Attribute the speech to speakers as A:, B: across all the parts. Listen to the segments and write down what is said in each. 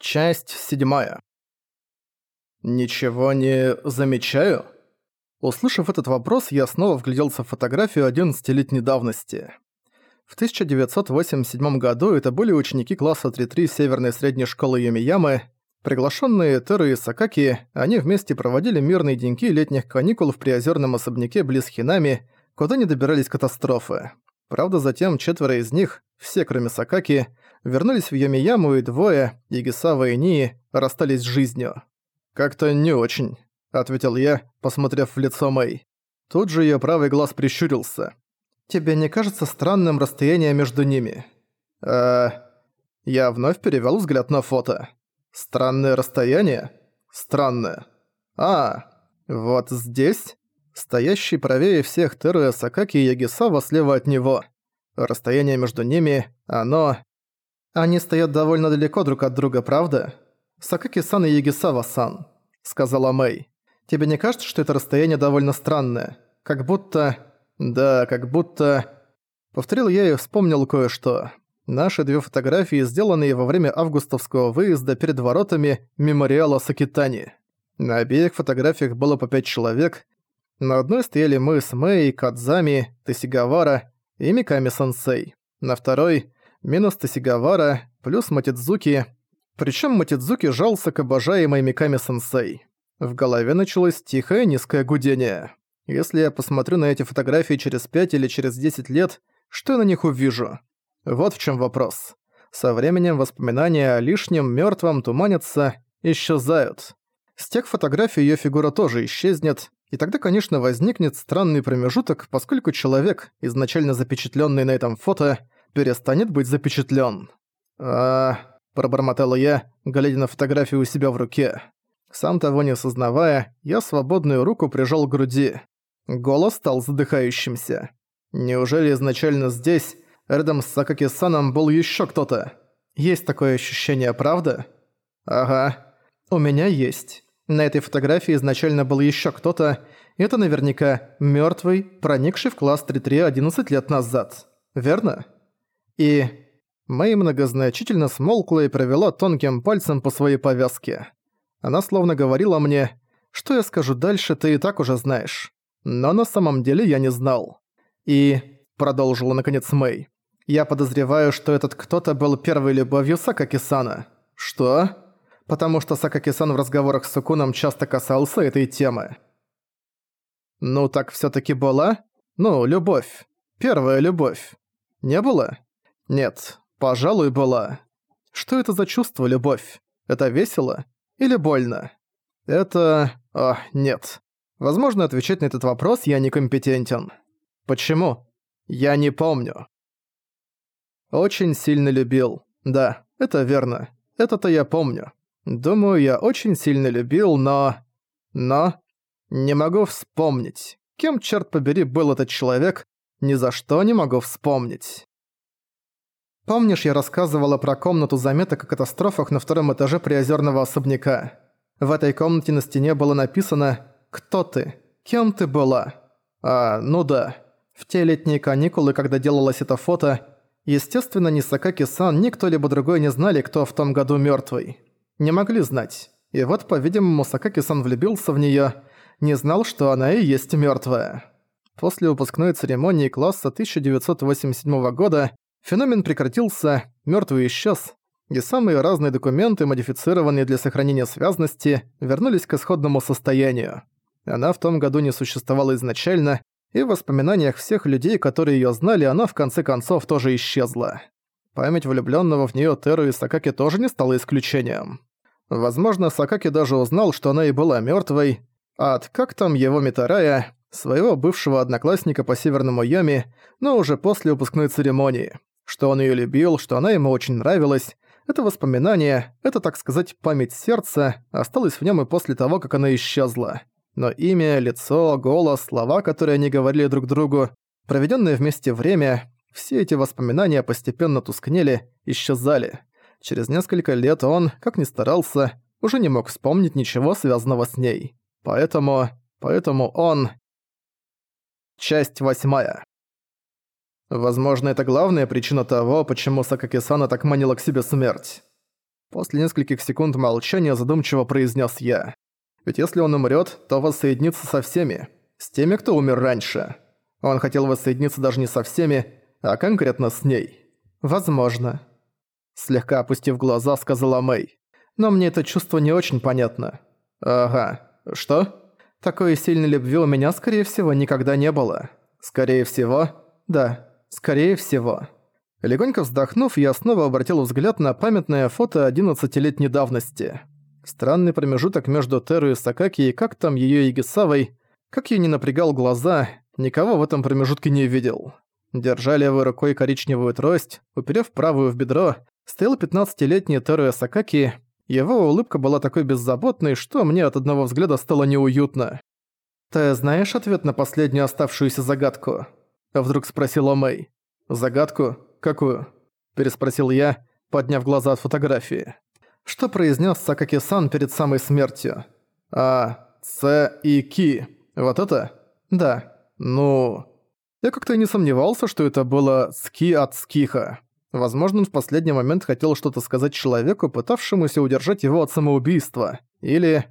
A: Часть седьмая. «Ничего не замечаю?» Услышав этот вопрос, я снова вгляделся в фотографию 11-летней давности. В 1987 году это были ученики класса 3-3 Северной средней школы Юмиямы. Приглашенные Теру и Сакаки, они вместе проводили мирные деньки летних каникул в приозерном особняке близ Хинами, куда не добирались катастрофы. Правда, затем четверо из них, все кроме Сакаки, вернулись в Йомияму и двое, Игисава и Нии, расстались с жизнью. «Как-то не очень», — ответил я, посмотрев в лицо Мэй. Тут же её правый глаз прищурился. «Тебе не кажется странным расстояние между ними?» «Э...» Я вновь перевёл взгляд на фото. «Странное расстояние?» «Странное». «А, вот здесь?» Стоящий правее всех Теру Сакаки и Ягисава слева от него. Расстояние между ними, оно... «Они стоят довольно далеко друг от друга, правда? Сакаки-сан и Ягисава-сан», — сказала Мэй. «Тебе не кажется, что это расстояние довольно странное? Как будто... Да, как будто...» Повторил я и вспомнил кое-что. Наши две фотографии, сделанные во время августовского выезда перед воротами мемориала Сакитани. На обеих фотографиях было по пять человек. На одной стояли мы с Мэй, Кадзами, Тесигавара и Миками-сенсей. На второй минус Тосигавара, плюс Матидзуки. Причем Матидзуки жался к обожаемой Миками-сенсей. В голове началось тихое низкое гудение. Если я посмотрю на эти фотографии через 5 или через 10 лет, что я на них увижу? Вот в чем вопрос. Со временем воспоминания о лишнем, мертвом туманятся, исчезают. С тех фотографий ее фигура тоже исчезнет, и тогда, конечно, возникнет странный промежуток, поскольку человек, изначально запечатленный на этом фото, перестанет быть запечатлен. а пробормотала я, глядя на фотографию у себя в руке. Сам того не осознавая, я свободную руку прижал к груди. Голос стал задыхающимся. Неужели изначально здесь, рядом с Сакаки-саном, был еще кто-то? Есть такое ощущение, правда? Ага. У меня есть. На этой фотографии изначально был еще кто-то, это наверняка мертвый, проникший в класс 3-3 11 лет назад. Верно? И... Мэй многозначительно смолкла и провела тонким пальцем по своей повязке. Она словно говорила мне, что я скажу дальше, ты и так уже знаешь. Но на самом деле я не знал. И... Продолжила наконец Мэй. Я подозреваю, что этот кто-то был первой любовью Сакаки-сана. Что? Потому что Сакаки-сан в разговорах с Сукуном часто касался этой темы. Ну так всё таки была? Ну, любовь. Первая любовь. Не было? Нет, пожалуй, была. Что это за чувство, любовь? Это весело? Или больно? Это... О, нет. Возможно, отвечать на этот вопрос я некомпетентен. Почему? Я не помню. Очень сильно любил. Да, это верно. Это-то я помню. Думаю, я очень сильно любил, но... Но... Не могу вспомнить. Кем, черт побери, был этот человек, ни за что не могу вспомнить. Помнишь, я рассказывала про комнату заметок о катастрофах на втором этаже приозерного особняка? В этой комнате на стене было написано «Кто ты? Кем ты была?» А, ну да. В те летние каникулы, когда делалось это фото, естественно, ни Сакаки-сан, ни кто-либо другой не знали, кто в том году мертвый. Не могли знать. И вот, по-видимому, Сакаки-сан влюбился в нее, не знал, что она и есть мертвая. После выпускной церемонии класса 1987 года Феномен прекратился, мертвый исчез, и самые разные документы, модифицированные для сохранения связности, вернулись к исходному состоянию. Она в том году не существовала изначально, и в воспоминаниях всех людей, которые её знали, она в конце концов тоже исчезла. Память влюблённого в неё Теру и Сакаки тоже не стала исключением. Возможно, Сакаки даже узнал, что она и была мёртвой, а от как там его Митарая, своего бывшего одноклассника по Северному Яме, но уже после выпускной церемонии. Что он её любил, что она ему очень нравилась. Это воспоминание, это, так сказать, память сердца, осталось в нём и после того, как она исчезла. Но имя, лицо, голос, слова, которые они говорили друг другу, проведённое вместе время, все эти воспоминания постепенно тускнели, исчезали. Через несколько лет он, как ни старался, уже не мог вспомнить ничего связанного с ней. Поэтому... поэтому он... Часть восьмая. Возможно, это главная причина того, почему Сакаки-сана так манила к себе смерть. После нескольких секунд молчания задумчиво произнес я. Ведь если он умрет, то воссоединится со всеми. С теми, кто умер раньше. Он хотел воссоединиться даже не со всеми, а конкретно с ней. Возможно. Слегка опустив глаза, сказала Мэй. Но мне это чувство не очень понятно. Ага. Что? Такой сильной любви у меня, скорее всего, никогда не было. Скорее всего? Да, скорее всего. Легонько вздохнув, я снова обратил взгляд на памятное фото 11-летней давности. Странный промежуток между Теру и Сакаки и как там её Игисавой, как я не напрягал глаза, никого в этом промежутке не видел. Держа левой рукой коричневую трость, уперев правую в бедро, стоял 15-летний Теру Сакаки. Его улыбка была такой беззаботной, что мне от одного взгляда стало неуютно. «Ты знаешь ответ на последнюю оставшуюся загадку?» Вдруг спросила Мэй. «Загадку? Какую?» Переспросил я, подняв глаза от фотографии. Что произнес Сакаки-сан перед самой смертью? «А, Ц и Ки. Вот это?» «Да. Ну...» Я как-то не сомневался, что это было «ски от скиха». Возможно, он в последний момент хотел что-то сказать человеку, пытавшемуся удержать его от самоубийства. Или...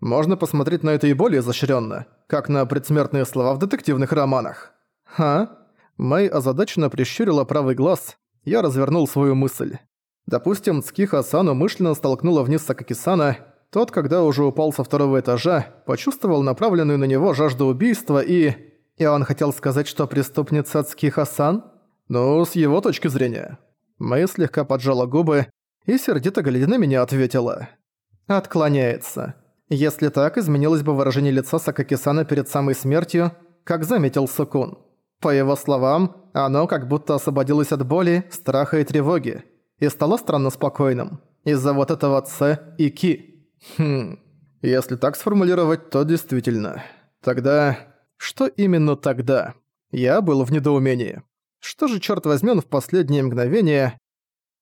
A: Можно посмотреть на это и более изощренно, как на предсмертные слова в детективных романах. «Ха?» Мэй озадаченно прищурила правый глаз. Я развернул свою мысль. Допустим, Цкиха-сан умышленно столкнула вниз Сакаки-сана. Тот, когда уже упал со второго этажа, почувствовал направленную на него жажду убийства и... И он хотел сказать, что преступница Цкиха-сан? Ну, с его точки зрения. Мэй слегка поджала губы и сердито глядя на меня ответила. «Отклоняется. Если так, изменилось бы выражение лица Сакаки-сана перед самой смертью, как заметил Сукун. По его словам, оно как будто освободилось от боли, страха и тревоги, и стало странно спокойным, из-за вот этого «ц» и «ки». Хм, если так сформулировать, то действительно. Тогда... Что именно тогда? Я был в недоумении. Что же, черт возьми, он в последнее мгновение...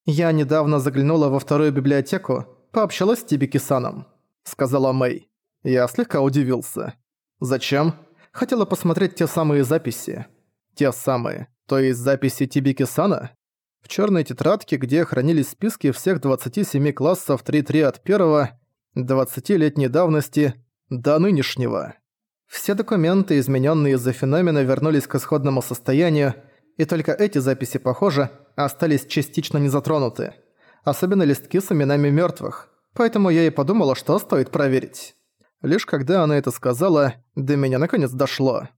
A: Я недавно заглянула во вторую библиотеку, пообщалась с Тибики-саном, сказала Мэй. Я слегка удивился. Зачем? Хотела посмотреть те самые записи. Те самые, то есть записи Тибики-сана? В черной тетрадке, где хранились списки всех 27 классов 3-3 от первого, 20-летней давности до нынешнего. Все документы, измененные из-за феномена, вернулись к исходному состоянию, и только эти записи, похоже, остались частично не затронуты. Особенно листки с именами мертвых. Поэтому я и подумала, что стоит проверить. Лишь когда она это сказала, до меня наконец дошло.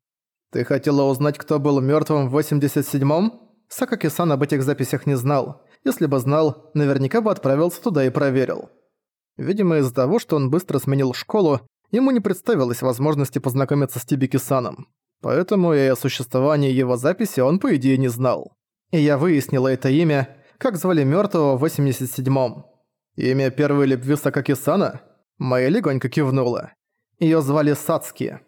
A: «Ты хотела узнать, кто был мертвым в 87-м?» Сакаки-сан об этих записях не знал. Если бы знал, наверняка бы отправился туда и проверил. Видимо, из-за того, что он быстро сменил школу, ему не представилось возможности познакомиться с Тибики-саном. Поэтому и о существовании его записи он, по идее, не знал. И я выяснила это имя, как звали мертвого в 87-м. Имя первой любви Сакаки-сана? Моя легонько кивнула. Ее звали Сацки,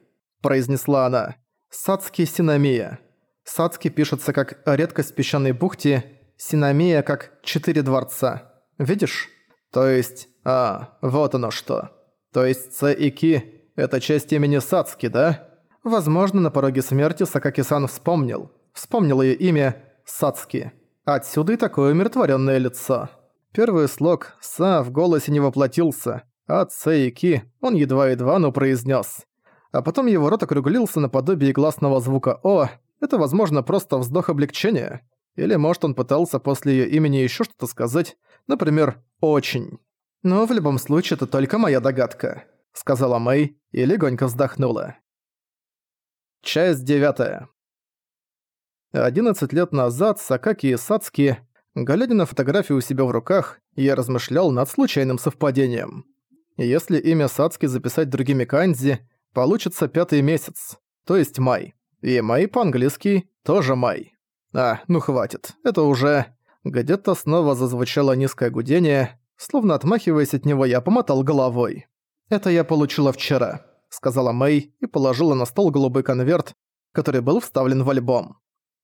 A: произнесла она. Сацки Синамия. Сацки пишется как «редкость в песчаной бухте», Синамия как «четыре дворца». Видишь? То есть... А, вот оно что. То есть Ц и Ки — это часть имени Сацки, да? Возможно, на пороге смерти Сакаки-сан вспомнил. Вспомнил ее имя Сацки. Отсюда и такое умиротворенное лицо. Первый слог «са» в голосе не воплотился, а «ц» и «ки» он едва-едва, но произнес а потом его рот округлился наподобие гласного звука «о», это, возможно, просто вздох облегчения. Или, может, он пытался после её имени ещё что-то сказать, например, «очень». «Но в любом случае это только моя догадка», — сказала Мэй и легонько вздохнула. Часть девятая. Одиннадцать лет назад Сакаки и Сацки, глядя на фотографию у себя в руках, я размышлял над случайным совпадением. Если имя Сацки записать другими канзи, получится пятый месяц, то есть май. И май по-английски тоже май. А, ну хватит, это уже... Где-то снова зазвучало низкое гудение, словно отмахиваясь от него, я помотал головой. «Это я получила вчера», — сказала Мэй и положила на стол голубой конверт, который был вставлен в альбом.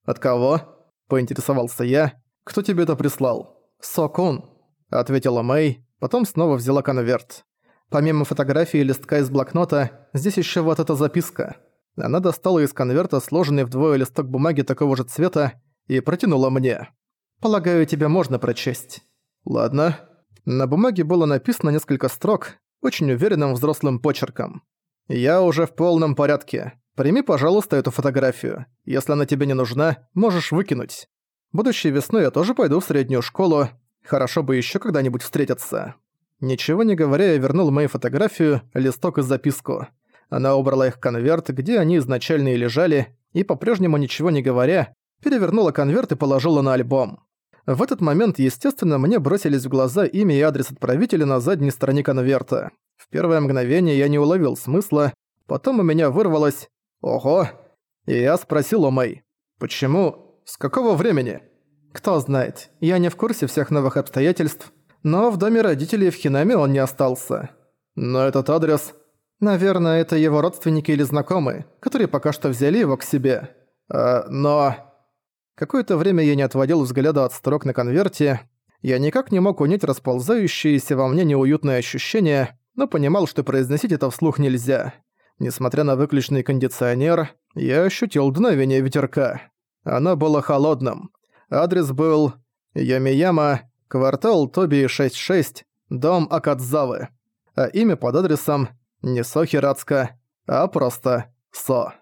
A: «От кого?» — поинтересовался я. «Кто тебе это прислал?» «Сокун», — ответила Мэй, потом снова взяла конверт. Помимо фотографии листка из блокнота, здесь еще вот эта записка. Она достала из конверта сложенный вдвое листок бумаги такого же цвета и протянула мне. «Полагаю, тебя можно прочесть». «Ладно». На бумаге было написано несколько строк, очень уверенным взрослым почерком. «Я уже в полном порядке. Прими, пожалуйста, эту фотографию. Если она тебе не нужна, можешь выкинуть. Будущей весной я тоже пойду в среднюю школу. Хорошо бы еще когда-нибудь встретиться». Ничего не говоря, я вернул мою фотографию, листок и записку. Она убрала их в конверт, где они изначально и лежали, и по-прежнему ничего не говоря, перевернула конверт и положила на альбом. В этот момент, естественно, мне бросились в глаза имя и адрес отправителя на задней стороне конверта. В первое мгновение я не уловил смысла, потом у меня вырвалось «Ого!» И я спросил у Мэй «Почему? С какого времени?» Кто знает, я не в курсе всех новых обстоятельств, но в доме родителей в Хинаме он не остался. Но этот адрес... Наверное, это его родственники или знакомые, которые пока что взяли его к себе. А, но... Какое-то время я не отводил взгляда от строк на конверте. Я никак не мог унять расползающиеся во мне неуютные ощущения, но понимал, что произносить это вслух нельзя. Несмотря на выключенный кондиционер, я ощутил дуновение ветерка. Оно было холодным. Адрес был Ямияма, квартал Тоби 66, дом Акадзавы. А имя под адресом не Сохирацка, а просто Со.